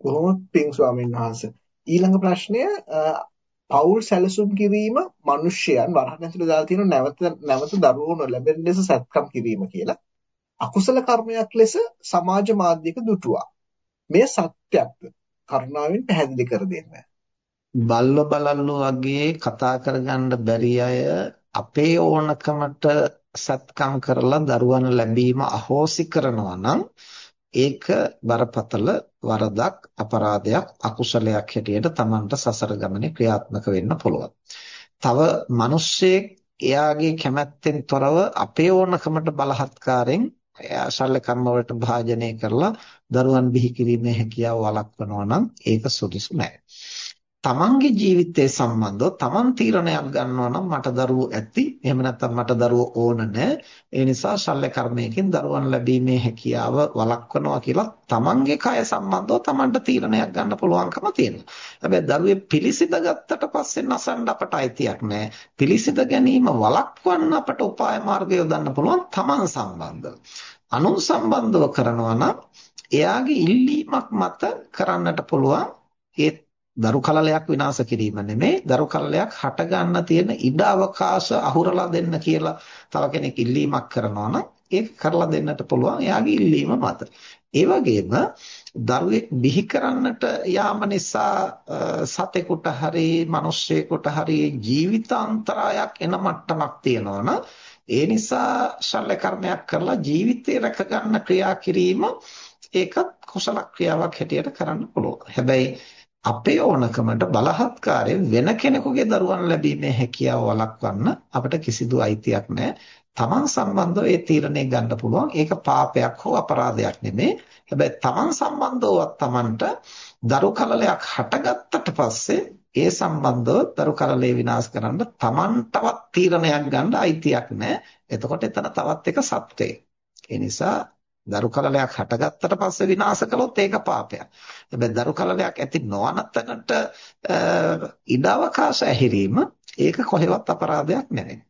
කොහොමද පින් ස්වාමීන් වහන්සේ ඊළඟ ප්‍රශ්නය පෞල් සැලසුම් කිරීම මිනිසයන් වරහන් ඇතුළේ දාලා තියෙන නැවත නැවත දරුවෝ නොලැබෙන ලෙස සත්කම් කිරීම කියලා අකුසල කර්මයක් ලෙස සමාජ මාධ්‍යක දුටුවා. මේ සත්‍යක්ද? කරුණාවෙන් පැහැදිලි කර දෙන්න. බල්ල බලල්ලෝ වගේ කතා කරගන්න බැරි අය අපේ ඕනකමට සත්කම් කරලා දරුවන් ලැබීම අහෝසි කරනවා නම් ඒක බරපතල වරදක් අපරාධයක් අකුසලයක් හැටියට Tamanට සසර ගමනේ ක්‍රියාත්මක වෙන්න පුළුවන්. තව මිනිස්සෙක් එයාගේ කැමැත්තෙන් තොරව අපේ ඕනකමට බලහත්කාරයෙන් ශල්‍ය කර්ම වලට භාජනය කරලා දරුවන් බිහි කිරීමේ හැකියාව වළක්වනවා නම් ඒක සුදුසු නෑ. තමන්ගේ ජීවිතය සම්බන්ධව තමන් තීරණයක් ගන්නවා නම් මට දරුවෝ ඇති. එහෙම නැත්නම් මට දරුවෝ ඕන නැහැ ඒ නිසා ශල්‍ය කර්මයකින් දරුවන් ලැබීමේ හැකියාව වළක්වනවා කියලා තමන්ගේ කය සම්බන්ධව තමන්ට තීරණයක් ගන්න පුළුවන්කම තියෙනවා. හැබැයි දරුවේ පිළිසිඳ ගත්තට පස්සේ නසන්න අපට අයිතියක් නැහැ පිළිසිඳ ගැනීම වළක්වන්න අපට උපාය මාර්ග යොදන්න පුළුවන් තමන් සම්බන්ධව. අනුන් සම්බන්ධව කරනවා නම් එයාගේ ඉල්ලීමක් මත කරන්නට පුළුවන්. ඒ දරු කලලයක් විනාශ කිරීම නෙමෙයි දරු කලලයක් හට ගන්න තියෙන ඉඩ අවකාශ අහුරලා දෙන්න කියලා තව කෙනෙක් ඉල්ලීමක් කරනවා නම් ඒක කරලා දෙන්නට පුළුවන් එයාගේ ඉල්ලීම මත. ඒ වගේම දරුවෙක් බිහි කරන්නට යාම නිසා සතෙකුට හරි මිනිස්සෙකුට හරි ජීවිතාන්තරයක් එන මට්ටමක් තියෙනවනම් ඒ නිසා ශල්‍ය කර්මයක් කරලා ජීවිතය රැක ගන්න ක්‍රියා කිරීම ඒකත් කුසල ක්‍රියාවක් හැටියට කරන්න පුළුවන්. හැබැයි අපේ ඕනකමට බලහත්කාරයෙන් වෙන කෙනෙකුගේ දරුවන් ලැබීමේ හැකියාව වළක්වන්න අපිට කිසිදු අයිතියක් නැහැ. තමන් සම්බන්ධව ඒ තීරණය ගන්න පුළුවන්. ඒක පාපයක් හෝ අපරාධයක් නෙමෙයි. හැබැයි තමන් සම්බන්ධවවත් තමන්ට දරු කලලයක් හටගත්තට පස්සේ ඒ සම්බන්ධව දරු කලලේ විනාශ කරන්න තමන්ටවත් තීරණයක් ගන්න අයිතියක් නැහැ. එතකොට එතන තවත් එක සත්‍යය. ඒ නිසා දරු කලලයක් හටගත්තට පස්සේ විනාශ කළොත් ඒක පාපයක්. හැබැයි දරු කලලයක් ඇති නොවන තැනට ඉඩ අවකාශ ඇහිරීම ඒක කොහෙවත් අපරාධයක් නෙවෙයි.